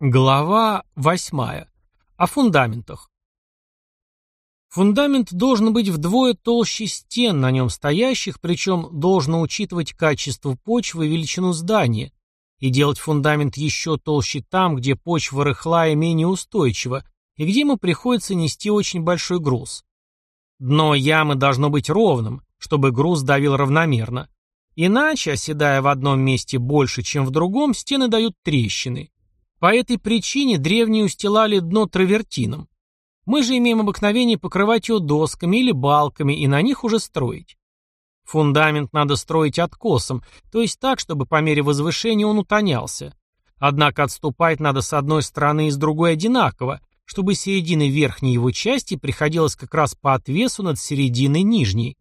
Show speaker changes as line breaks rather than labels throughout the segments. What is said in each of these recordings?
Глава 8. О фундаментах. Фундамент должен быть вдвое толще стен, на нем стоящих, причем должно учитывать качество почвы и величину здания, и делать фундамент еще толще там, где почва рыхлая и менее устойчива, и где ему приходится нести очень большой груз. Дно ямы должно быть ровным, чтобы груз давил равномерно. Иначе, оседая в одном месте больше, чем в другом, стены дают трещины. По этой причине древние устилали дно травертином. Мы же имеем обыкновение покрывать его досками или балками и на них уже строить. Фундамент надо строить откосом, то есть так, чтобы по мере возвышения он утонялся. Однако отступать надо с одной стороны и с другой одинаково, чтобы середина верхней его части приходилась как раз по отвесу над серединой нижней.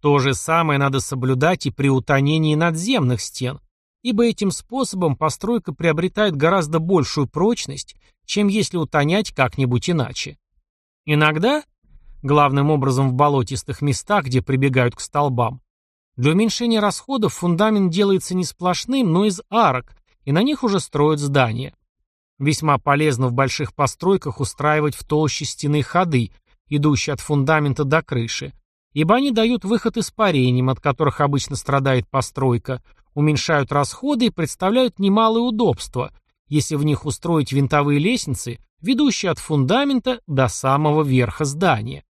То же самое надо соблюдать и при утонении надземных стен, ибо этим способом постройка приобретает гораздо большую прочность, чем если утонять как-нибудь иначе. Иногда, главным образом в болотистых местах, где прибегают к столбам, для уменьшения расходов фундамент делается не сплошным, но из арок, и на них уже строят здания. Весьма полезно в больших постройках устраивать в толще стены ходы, идущие от фундамента до крыши, ибо они дают выход испарениям, от которых обычно страдает постройка, уменьшают расходы и представляют немалое удобство, если в них устроить винтовые лестницы, ведущие от фундамента до самого верха здания.